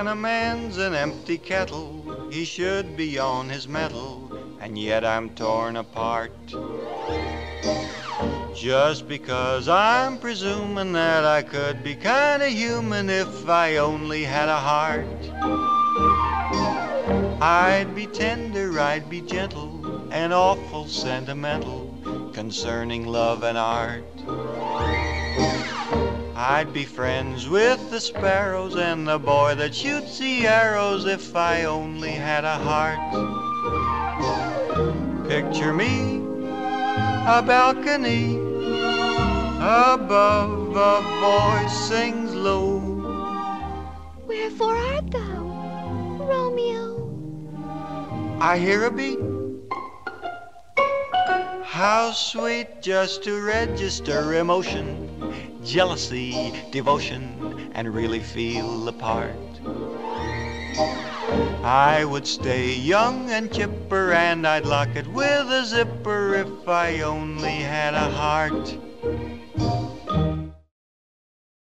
When a man's an empty kettle, he should be on his mettle, and yet I'm torn apart. Just because I'm presuming that I could be kinda human if I only had a heart. I'd be tender, I'd be gentle, and awful sentimental concerning love and art. I'd be friends with the sparrows and the boy that shoots the arrows if I only had a heart. Picture me, a balcony, above a voice sings low. Wherefore art thou, Romeo? I hear a beat. How sweet just to register emotion, jealousy, devotion, and really feel the part. I would stay young and chipper, and I'd lock it with a zipper if I only had a heart.